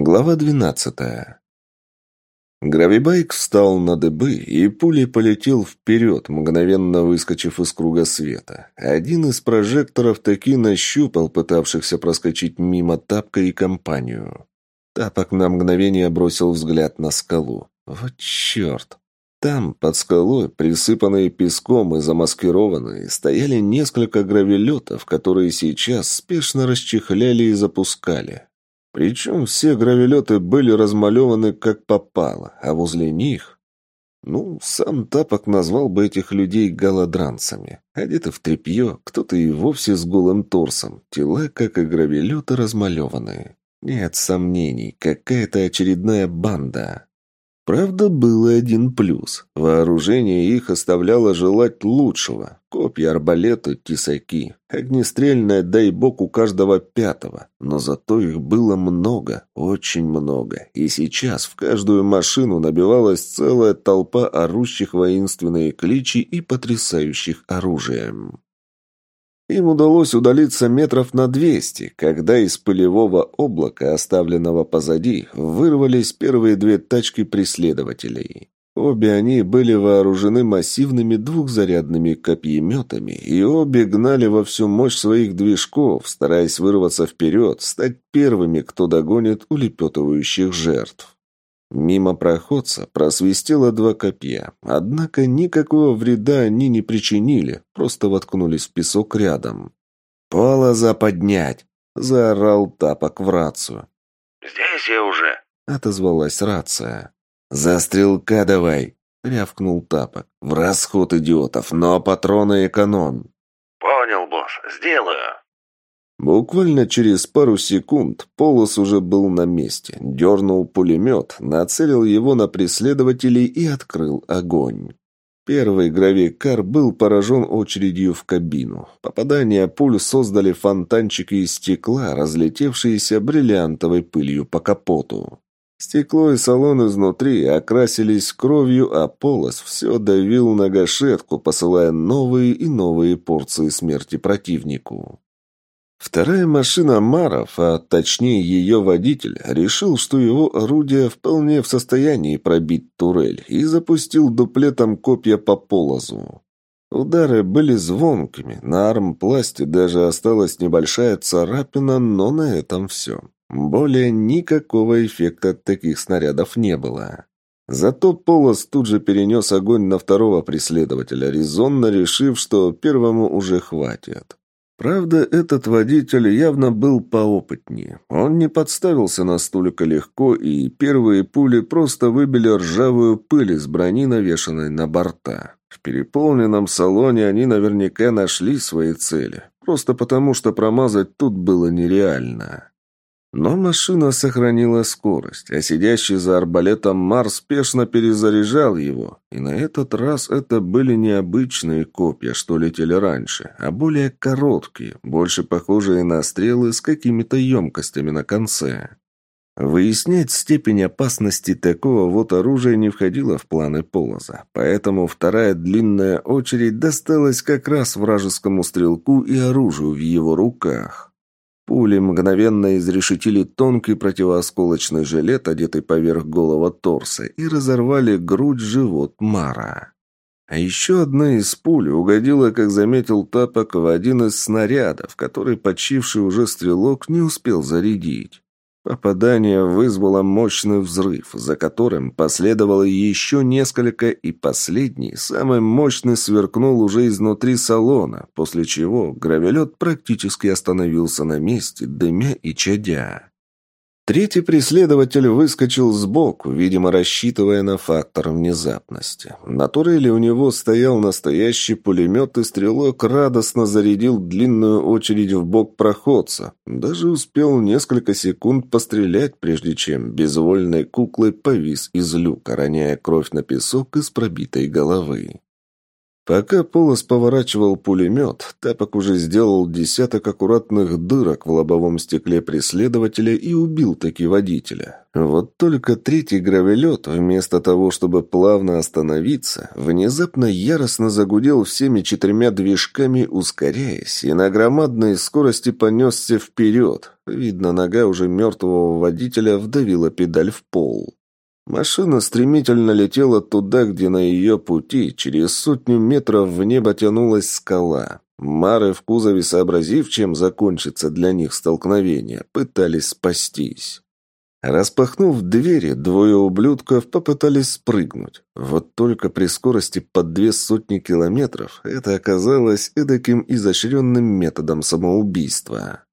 Глава двенадцатая. Гравибайк встал на дыбы и пулей полетел вперед, мгновенно выскочив из круга света. Один из прожекторов таки нащупал пытавшихся проскочить мимо Тапка и компанию. Тапок на мгновение бросил взгляд на скалу. Вот черт! Там, под скалой, присыпанные песком и замаскированные, стояли несколько гравелетов, которые сейчас спешно расчехляли и запускали. Причем все гравелеты были размалеваны как попало, а возле них... Ну, сам Тапок назвал бы этих людей голодранцами. Одеты в тряпье, кто-то и вовсе с голым торсом. Тела, как и гравелеты, размалеванные. Нет сомнений, какая-то очередная банда. Правда, был один плюс. Вооружение их оставляло желать лучшего. Копья, арбалеты, тесаки. Огнестрельное, дай бог, у каждого пятого. Но зато их было много, очень много. И сейчас в каждую машину набивалась целая толпа орущих воинственные кличи и потрясающих оружием. Им удалось удалиться метров на двести, когда из пылевого облака, оставленного позади, вырвались первые две тачки преследователей. Обе они были вооружены массивными двухзарядными копьеметами, и обе гнали во всю мощь своих движков, стараясь вырваться вперед, стать первыми, кто догонит улепетывающих жертв. Мимо проходца просвистело два копья, однако никакого вреда они не причинили, просто воткнулись в песок рядом. «Полоза поднять!» – заорал тапок в рацию. «Здесь я уже!» – отозвалась рация. «За стрелка давай!» – рявкнул тапок. «В расход идиотов, но патроны экономь!» «Понял, босс, сделаю!» Буквально через пару секунд Полос уже был на месте, дернул пулемет, нацелил его на преследователей и открыл огонь. Первый гравикар был поражен очередью в кабину. Попадания пуль создали фонтанчики из стекла, разлетевшиеся бриллиантовой пылью по капоту. Стекло и салон изнутри окрасились кровью, а полос все давил на гашетку, посылая новые и новые порции смерти противнику. Вторая машина Маров, а точнее ее водитель, решил, что его орудие вполне в состоянии пробить турель и запустил дуплетом копья по полозу. Удары были звонкими, на армпласте даже осталась небольшая царапина, но на этом все. Более никакого эффекта от таких снарядов не было. Зато Полос тут же перенес огонь на второго преследователя, резонно решив, что первому уже хватит. Правда, этот водитель явно был поопытнее. Он не подставился на столика легко, и первые пули просто выбили ржавую пыль из брони, навешанной на борта. В переполненном салоне они наверняка нашли свои цели, просто потому что промазать тут было нереально. Но машина сохранила скорость, а сидящий за арбалетом Мар спешно перезаряжал его. И на этот раз это были не обычные копья, что летели раньше, а более короткие, больше похожие на стрелы с какими-то емкостями на конце. Выяснять степень опасности такого вот оружия не входило в планы Полоза, поэтому вторая длинная очередь досталась как раз вражескому стрелку и оружию в его руках. Пули мгновенно изрешетили тонкий противоосколочный жилет, одетый поверх голого торса, и разорвали грудь-живот Мара. А еще одна из пуль угодила, как заметил Тапок, в один из снарядов, который почивший уже стрелок не успел зарядить. Попадание вызвало мощный взрыв, за которым последовало еще несколько, и последний, самый мощный, сверкнул уже изнутри салона, после чего гравелет практически остановился на месте, дымя и чадя. Третий преследователь выскочил сбоку, видимо, рассчитывая на фактор внезапности. На турели у него стоял настоящий пулемет, и стрелок радостно зарядил длинную очередь в бок проходца. Даже успел несколько секунд пострелять, прежде чем безвольной куклой повис из люка, роняя кровь на песок из пробитой головы. Пока Полос поворачивал пулемет, Тапок уже сделал десяток аккуратных дырок в лобовом стекле преследователя и убил таки водителя. Вот только третий гравелет, вместо того, чтобы плавно остановиться, внезапно яростно загудел всеми четырьмя движками, ускоряясь, и на громадной скорости понесся вперед. Видно, нога уже мертвого водителя вдавила педаль в пол. Машина стремительно летела туда, где на ее пути через сотню метров в небо тянулась скала. Мары в кузове, сообразив, чем закончится для них столкновение, пытались спастись. Распахнув двери, двое ублюдков попытались спрыгнуть. Вот только при скорости под две сотни километров это оказалось эдаким изощренным методом самоубийства.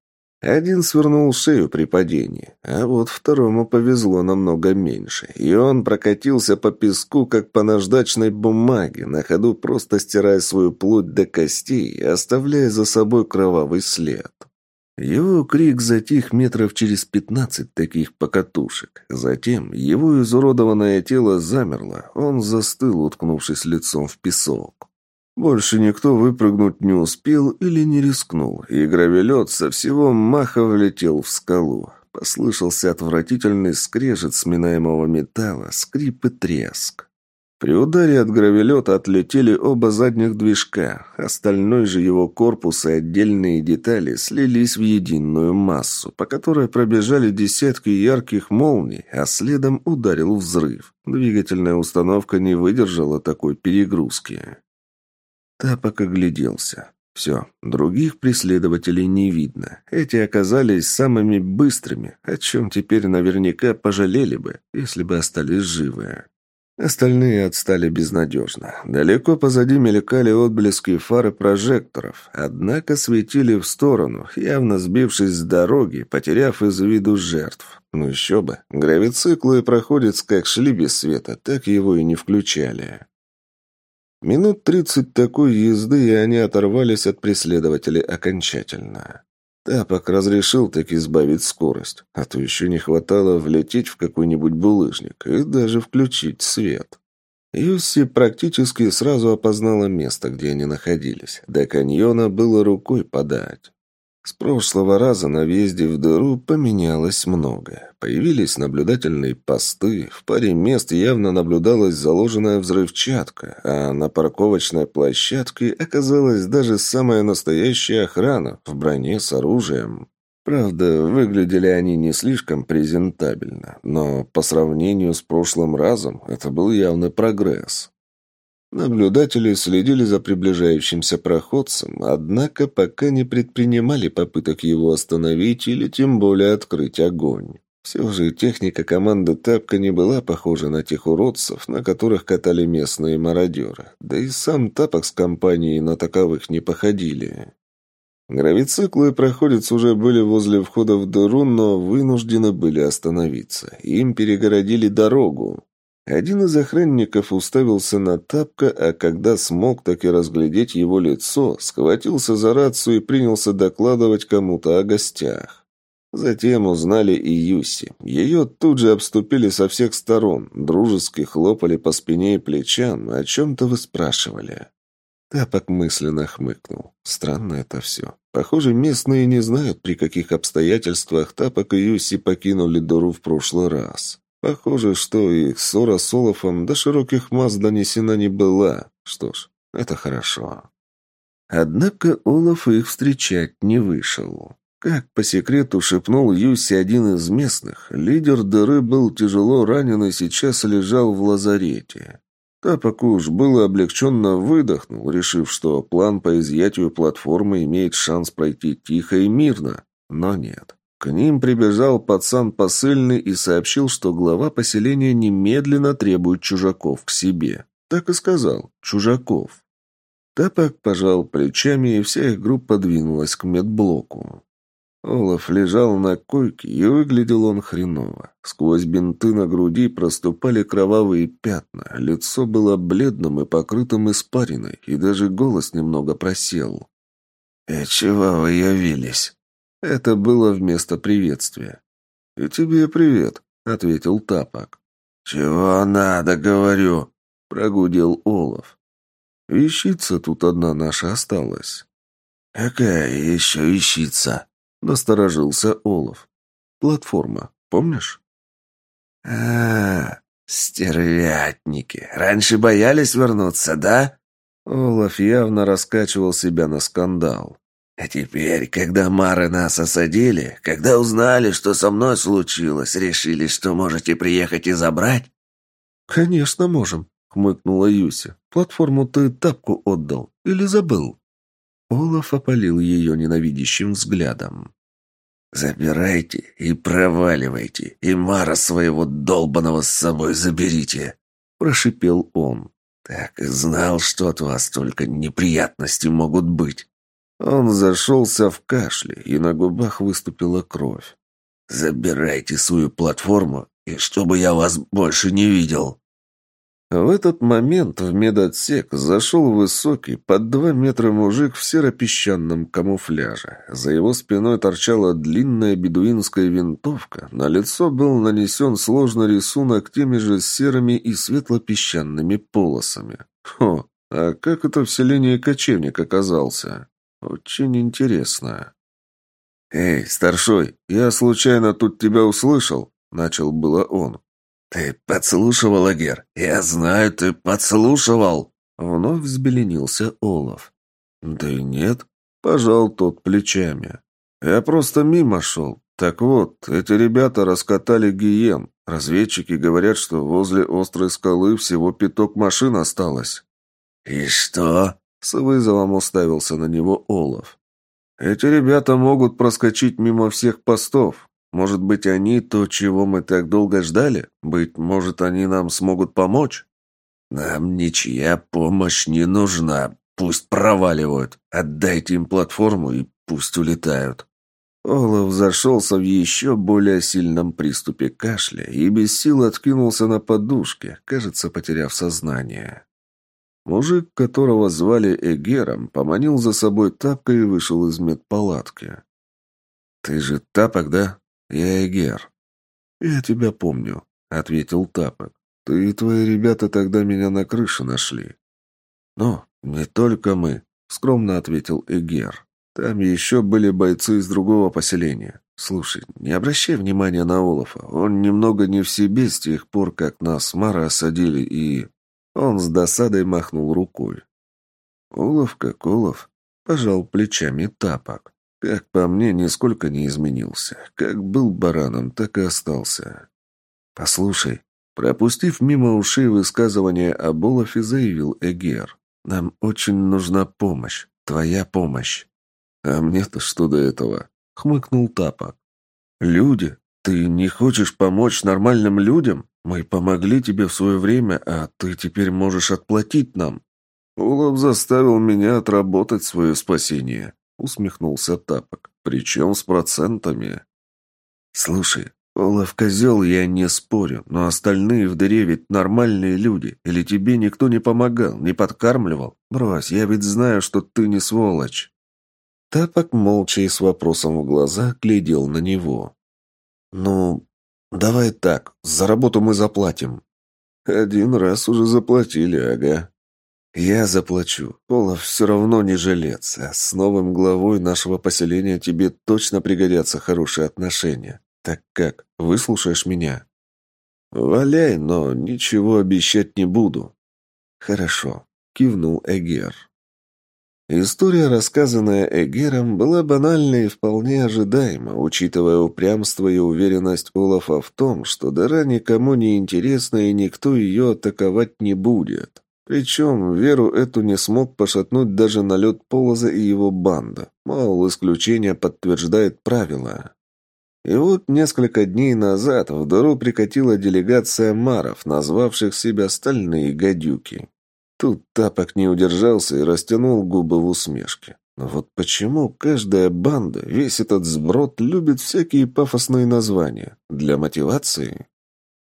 Один свернул шею при падении, а вот второму повезло намного меньше, и он прокатился по песку, как по наждачной бумаге, на ходу просто стирая свою плоть до костей, оставляя за собой кровавый след. Его крик затих метров через пятнадцать таких покатушек. Затем его изуродованное тело замерло, он застыл, уткнувшись лицом в песок. Больше никто выпрыгнуть не успел или не рискнул, и гравелет со всего маха влетел в скалу. Послышался отвратительный скрежет сминаемого металла, скрип и треск. При ударе от гравелета отлетели оба задних движка, остальной же его корпус и отдельные детали слились в единую массу, по которой пробежали десятки ярких молний, а следом ударил взрыв. Двигательная установка не выдержала такой перегрузки. Тапок огляделся. Все, других преследователей не видно. Эти оказались самыми быстрыми, о чем теперь наверняка пожалели бы, если бы остались живы. Остальные отстали безнадежно. Далеко позади мелькали отблески фары прожекторов, однако светили в сторону, явно сбившись с дороги, потеряв из виду жертв. Ну еще бы, гравициклы проходят как шли без света, так его и не включали. Минут тридцать такой езды, и они оторвались от преследователей окончательно. Тапок разрешил так избавить скорость, а то еще не хватало влететь в какой-нибудь булыжник и даже включить свет. Юсси практически сразу опознала место, где они находились. До каньона было рукой подать. С прошлого раза на въезде в дыру поменялось многое. Появились наблюдательные посты, в паре мест явно наблюдалась заложенная взрывчатка, а на парковочной площадке оказалась даже самая настоящая охрана в броне с оружием. Правда, выглядели они не слишком презентабельно, но по сравнению с прошлым разом это был явный прогресс. Наблюдатели следили за приближающимся проходцем, однако пока не предпринимали попыток его остановить или тем более открыть огонь. Все же техника команды Тапка не была похожа на тех уродцев, на которых катали местные мародеры. Да и сам Тапок с компанией на таковых не походили. Гравициклы и проходец уже были возле входа в дыру, но вынуждены были остановиться. Им перегородили дорогу. Один из охранников уставился на тапка, а когда смог так и разглядеть его лицо, схватился за рацию и принялся докладывать кому-то о гостях. Затем узнали и Юси. Ее тут же обступили со всех сторон, дружески хлопали по спине и плечам, о чем-то выспрашивали. Тапок мысленно хмыкнул. Странно это все. Похоже, местные не знают, при каких обстоятельствах Тапок и Юси покинули дуру в прошлый раз. Похоже, что их ссора с Олафом до широких масс донесена не была. Что ж, это хорошо. Однако Олаф их встречать не вышел. Как по секрету шепнул Юси один из местных, лидер дыры был тяжело ранен и сейчас лежал в лазарете. Тапок уж было облегченно выдохнул, решив, что план по изъятию платформы имеет шанс пройти тихо и мирно. Но нет. К ним прибежал пацан посыльный и сообщил, что глава поселения немедленно требует чужаков к себе. Так и сказал. Чужаков. Тапок пожал плечами, и вся их группа двинулась к медблоку. Олаф лежал на койке, и выглядел он хреново. Сквозь бинты на груди проступали кровавые пятна, лицо было бледным и покрытым испариной, и даже голос немного просел. «И чего вы явились?» Это было вместо приветствия. «И тебе привет», — ответил Тапок. «Чего надо, говорю», — прогудел Олаф. Вещица тут одна наша осталась». «Какая еще вещица?» — насторожился Олов. «Платформа, помнишь?» а, -а, -а стервятники. Раньше боялись вернуться, да?» Олаф явно раскачивал себя на скандал. «А теперь, когда Мары нас осадили, когда узнали, что со мной случилось, решили, что можете приехать и забрать?» «Конечно можем», — хмыкнула Юся. «Платформу ты тапку отдал или забыл?» Олаф опалил ее ненавидящим взглядом. «Забирайте и проваливайте, и Мара своего долбаного с собой заберите!» — прошипел он. «Так и знал, что от вас только неприятности могут быть!» Он зашелся в кашле, и на губах выступила кровь. «Забирайте свою платформу, и чтобы я вас больше не видел!» В этот момент в медотсек зашел высокий, под два метра мужик в серо-песчаном камуфляже. За его спиной торчала длинная бедуинская винтовка. На лицо был нанесен сложный рисунок теми же серыми и светло-песчаными полосами. Хо, а как это в селении кочевник оказался? Очень интересно. «Эй, старшой, я случайно тут тебя услышал?» — начал было он. «Ты подслушивал, Агер? Я знаю, ты подслушивал!» Вновь взбеленился Олаф. «Да и нет», — пожал тот плечами. «Я просто мимо шел. Так вот, эти ребята раскатали гиен. Разведчики говорят, что возле острой скалы всего пяток машин осталось». «И что?» — с вызовом уставился на него Олаф. «Эти ребята могут проскочить мимо всех постов. Может быть, они то, чего мы так долго ждали? Быть может, они нам смогут помочь? Нам ничья помощь не нужна. Пусть проваливают. Отдайте им платформу и пусть улетают. Олаф зашелся в еще более сильном приступе кашля и без сил откинулся на подушке, кажется, потеряв сознание. Мужик, которого звали Эгером, поманил за собой тапкой и вышел из медпалатки. «Ты же тапок, да?» «Я Эгер». «Я тебя помню», — ответил Тапок. «Ты и твои ребята тогда меня на крыше нашли». «Ну, не только мы», — скромно ответил Эгер. «Там еще были бойцы из другого поселения. Слушай, не обращай внимания на Олафа. Он немного не в себе с тех пор, как нас Мара осадили, и...» Он с досадой махнул рукой. «Олаф как Олаф», — пожал плечами Тапок. Как по мне, нисколько не изменился. Как был бараном, так и остался. Послушай, пропустив мимо ушей высказывание об Олафе, заявил Эгер. Нам очень нужна помощь. Твоя помощь. А мне-то что до этого? Хмыкнул Тапок. Люди? Ты не хочешь помочь нормальным людям? Мы помогли тебе в свое время, а ты теперь можешь отплатить нам. Олаф заставил меня отработать свое спасение. — усмехнулся Тапок. «Причем с процентами». «Слушай, Олаф козел, я не спорю, но остальные в дыре ведь нормальные люди. Или тебе никто не помогал, не подкармливал? Брось, я ведь знаю, что ты не сволочь». Тапок молча и с вопросом в глазах глядел на него. «Ну, давай так, за работу мы заплатим». «Один раз уже заплатили, ага», «Я заплачу. Олаф все равно не жилец, а с новым главой нашего поселения тебе точно пригодятся хорошие отношения. Так как, выслушаешь меня?» «Валяй, но ничего обещать не буду». «Хорошо», — кивнул Эгер. История, рассказанная Эгером, была банальной и вполне ожидаема, учитывая упрямство и уверенность Олафа в том, что дыра никому не интересна и никто ее атаковать не будет. Причем веру эту не смог пошатнуть даже налет Полоза и его банда. Мол, исключение подтверждает правила. И вот несколько дней назад в дыру прикатила делегация маров, назвавших себя «стальные гадюки». Тут Тапок не удержался и растянул губы в усмешке. Но вот почему каждая банда, весь этот сброд любит всякие пафосные названия? Для мотивации?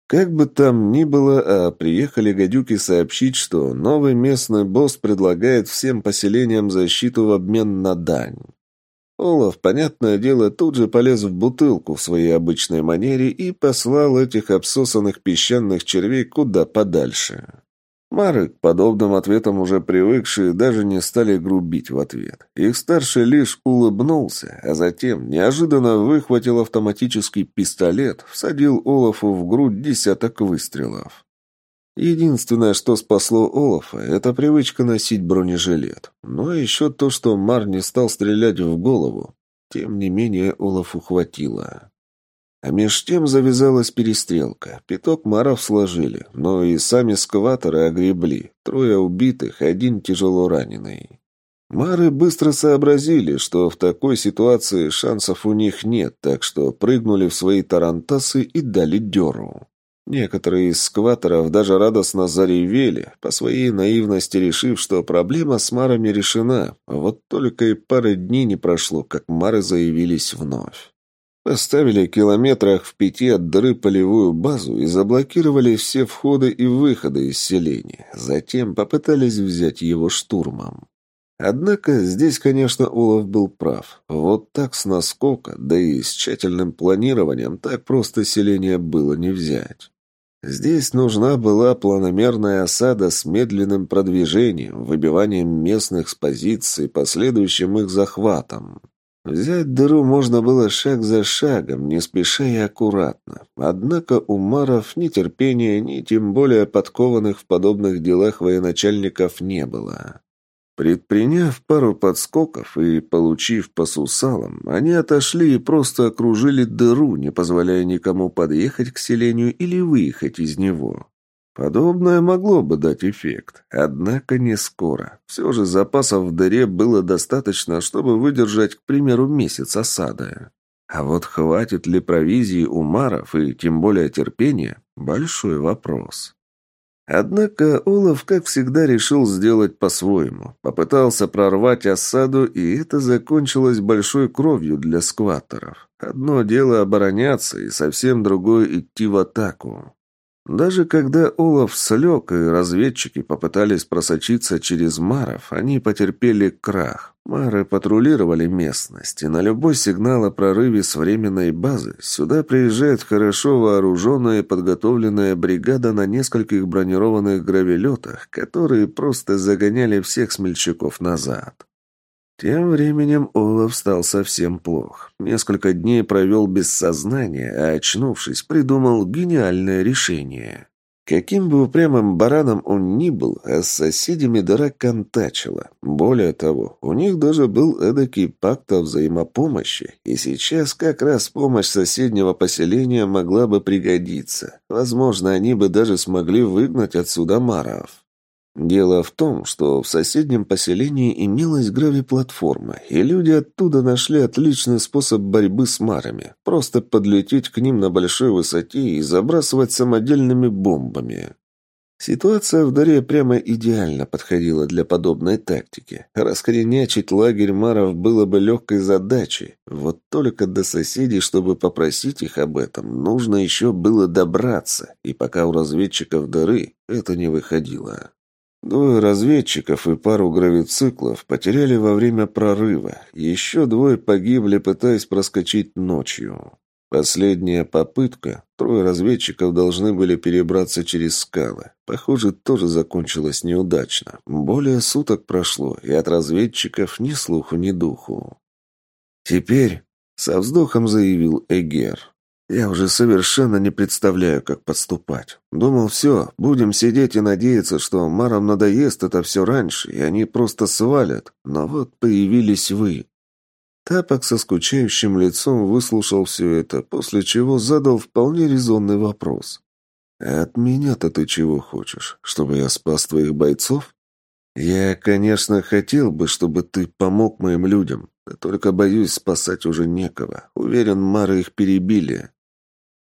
Как бы там ни было, а приехали гадюки сообщить, что новый местный босс предлагает всем поселениям защиту в обмен на дань. Олаф, понятное дело, тут же полез в бутылку в своей обычной манере и послал этих обсосанных песчаных червей куда подальше. Мары к подобным ответам уже привыкшие даже не стали грубить в ответ. Их старший лишь улыбнулся, а затем неожиданно выхватил автоматический пистолет, всадил Олафу в грудь десяток выстрелов. Единственное, что спасло Олафа, это привычка носить бронежилет. Но еще то, что Мар не стал стрелять в голову. Тем не менее, Олафу хватило. А меж тем завязалась перестрелка. Пяток маров сложили, но и сами скваторы огребли. Трое убитых, один тяжело раненый. Мары быстро сообразили, что в такой ситуации шансов у них нет, так что прыгнули в свои тарантасы и дали дёру. Некоторые из скваторов даже радостно заревели, по своей наивности решив, что проблема с марами решена, вот только и пары дней не прошло, как мары заявились вновь. Поставили километрах в пяти от дыры полевую базу и заблокировали все входы и выходы из селения. Затем попытались взять его штурмом. Однако здесь, конечно, Олаф был прав. Вот так с наскока, да и с тщательным планированием, так просто селение было не взять. Здесь нужна была планомерная осада с медленным продвижением, выбиванием местных с позиций, последующим их захватом. Взять дыру можно было шаг за шагом, не спеша и аккуратно. Однако у маров ни терпения, ни тем более подкованных в подобных делах военачальников не было. Предприняв пару подскоков и получив по сусалам, они отошли и просто окружили дыру, не позволяя никому подъехать к селению или выехать из него. Подобное могло бы дать эффект, однако не скоро. Все же запасов в дыре было достаточно, чтобы выдержать, к примеру, месяц осады. А вот хватит ли провизии у маров и тем более терпения – большой вопрос. Однако Олаф, как всегда, решил сделать по-своему. Попытался прорвать осаду, и это закончилось большой кровью для скваттеров. Одно дело обороняться, и совсем другое идти в атаку. Даже когда Олаф слег и разведчики попытались просочиться через Маров, они потерпели крах. Мары патрулировали местность, и на любой сигнал о прорыве с временной базы сюда приезжает хорошо вооруженная и подготовленная бригада на нескольких бронированных гравелетах, которые просто загоняли всех смельчаков назад. Тем временем Олаф стал совсем плох. Несколько дней провел без сознания, а очнувшись, придумал гениальное решение. Каким бы упрямым бараном он ни был, а с соседями дыра контачила. Более того, у них даже был эдакий пакт о взаимопомощи, и сейчас как раз помощь соседнего поселения могла бы пригодиться. Возможно, они бы даже смогли выгнать отсюда маров. Дело в том, что в соседнем поселении имелась гравиплатформа, и люди оттуда нашли отличный способ борьбы с марами. Просто подлететь к ним на большой высоте и забрасывать самодельными бомбами. Ситуация в Даре прямо идеально подходила для подобной тактики. Раскоренячить лагерь маров было бы легкой задачей. Вот только до соседей, чтобы попросить их об этом, нужно еще было добраться, и пока у разведчиков Дары это не выходило. Двое разведчиков и пару гравициклов потеряли во время прорыва. Еще двое погибли, пытаясь проскочить ночью. Последняя попытка. Трое разведчиков должны были перебраться через скалы. Похоже, тоже закончилась неудачно. Более суток прошло, и от разведчиков ни слуху, ни духу. «Теперь», — со вздохом заявил Эгер, я уже совершенно не представляю, как подступать. Думал, все, будем сидеть и надеяться, что Марам надоест это все раньше, и они просто свалят. Но вот появились вы. Тапок со скучающим лицом выслушал все это, после чего задал вполне резонный вопрос. «От меня-то ты чего хочешь? Чтобы я спас твоих бойцов?» «Я, конечно, хотел бы, чтобы ты помог моим людям, только боюсь спасать уже некого. Уверен, Мары их перебили.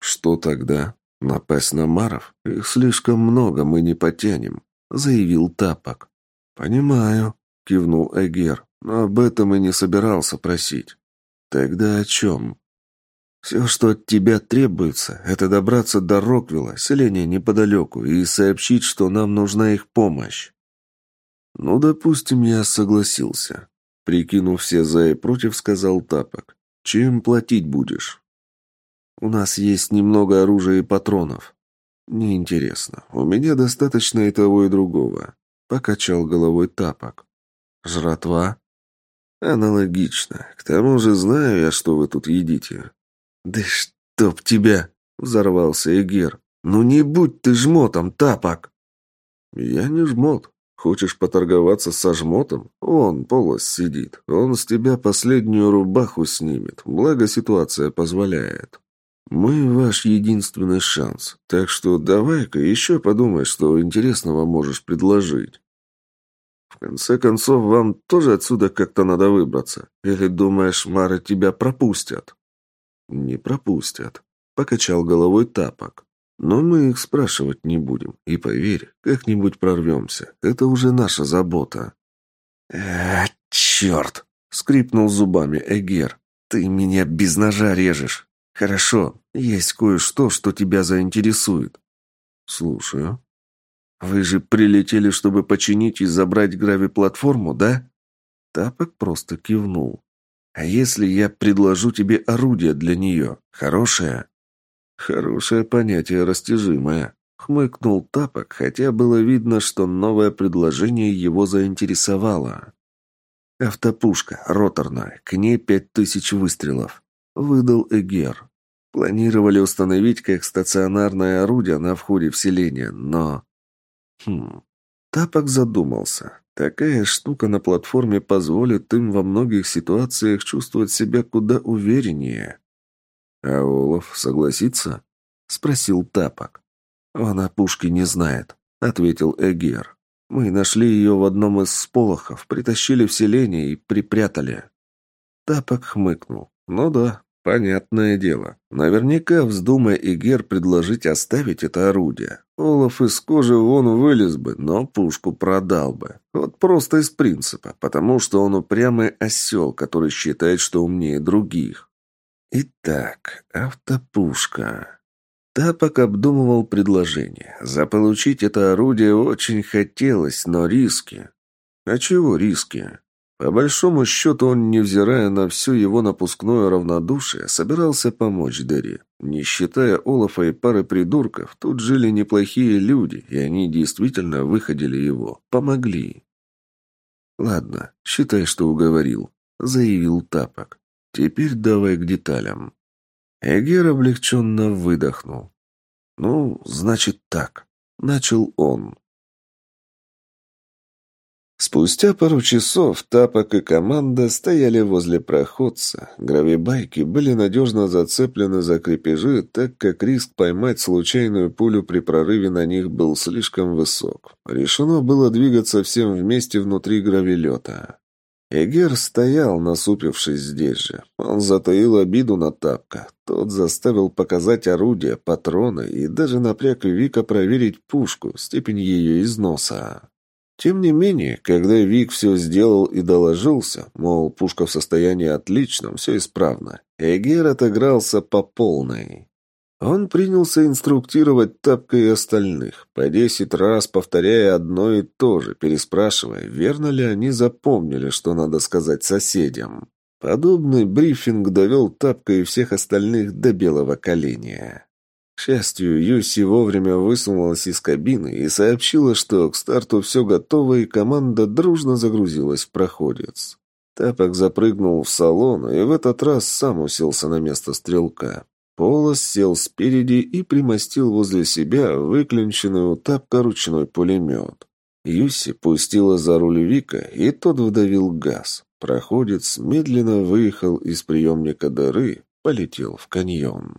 «Что тогда? Напасть на Маров? Их слишком много, мы не потянем», — заявил Тапок. «Понимаю», — кивнул Эгер, «но об этом и не собирался просить». «Тогда о чем?» «Все, что от тебя требуется, это добраться до Роквилла, селения неподалеку, и сообщить, что нам нужна их помощь». «Ну, допустим, я согласился», — прикинув все за и против, сказал Тапок. «Чем платить будешь?» «У нас есть немного оружия и патронов». «Неинтересно. У меня достаточно и того, и другого», — покачал головой тапок. «Жратва?» «Аналогично. К тому же знаю я, что вы тут едите». «Да чтоб тебя!» — взорвался Эгер. «Ну не будь ты жмотом, тапок!» «Я не жмот. Хочешь поторговаться со жмотом? Он, полос, сидит. Он с тебя последнюю рубаху снимет. Благо ситуация позволяет. Мы ваш единственный шанс. Так что давай-ка еще подумай, что интересного можешь предложить. В конце концов, вам тоже отсюда как-то надо выбраться. Или думаешь, Мары тебя пропустят? Не пропустят. Покачал головой тапок. Но мы их спрашивать не будем. И поверь, как-нибудь прорвемся. Это уже наша забота. «А, черт!» — скрипнул зубами Эгер. «Ты меня без ножа режешь. Хорошо, есть кое-что, что тебя заинтересует». «Слушаю». «Вы же прилетели, чтобы починить и забрать грави-платформу, да?» Тапок просто кивнул. «А если я предложу тебе орудие для нее? Хорошее?» «Хорошее понятие, растяжимое», — хмыкнул Тапок, хотя было видно, что новое предложение его заинтересовало. «Автопушка, роторная, к ней пять тысяч выстрелов», — выдал Эгер. Планировали установить как стационарное орудие на входе в селение, но... Хм... Тапок задумался. Такая штука на платформе позволит им во многих ситуациях чувствовать себя куда увереннее. «А Олаф согласится?» — спросил Тапок. «Он о пушке не знает», — ответил Эгер. «Мы нашли ее в одном из сполохов, притащили в селение и припрятали». Тапок хмыкнул. «Ну да, понятное дело. Наверняка вздумая Эгер предложить оставить это орудие. Олаф из кожи вон вылез бы, но пушку продал бы. Вот просто из принципа, потому что он упрямый осел, который считает, что умнее других. Итак, автопушка. Тапок обдумывал предложение. Заполучить это орудие очень хотелось, но риски. А чего риски? По большому счету он, невзирая на все его напускное равнодушие, собирался помочь Дерри. Не считая Олафа и пары придурков, тут жили неплохие люди, и они действительно выходили его, помогли. «Ладно, считай, что уговорил», — заявил Тапок. Теперь давай к деталям. Эгер облегченно выдохнул. «Ну, значит так», — начал он. Спустя пару часов Тапок и команда стояли возле проходца. Гравибайки были надежно зацеплены за крепежи, так как риск поймать случайную пулю при прорыве на них был слишком высок. Решено было двигаться всем вместе внутри гравилета. Эгер стоял, насупившись здесь же. Он затаил обиду на Тапка. Тот заставил показать орудие, патроны и даже напряг Вика проверить пушку, степень ее износа. Тем не менее, когда Вик все сделал и доложился, мол, пушка в состоянии отличном, все исправно, Эгер отыгрался по полной. Он принялся инструктировать Тапка и остальных, по десять раз повторяя одно и то же, переспрашивая, верно ли они запомнили, что надо сказать соседям. Подобный брифинг довел Тапка и всех остальных до белого коленя. К счастью, Юси вовремя высунулась из кабины и сообщила, что к старту все готово и команда дружно загрузилась в проходец. Тапок запрыгнул в салон и в этот раз сам уселся на место стрелка. Полос сел спереди и примостил возле себя выклинченный у тапка ручной пулемет. Юси пустила за руль Вика, и тот вдавил газ. Проходец медленно выехал из приемника дыры, полетел в каньон.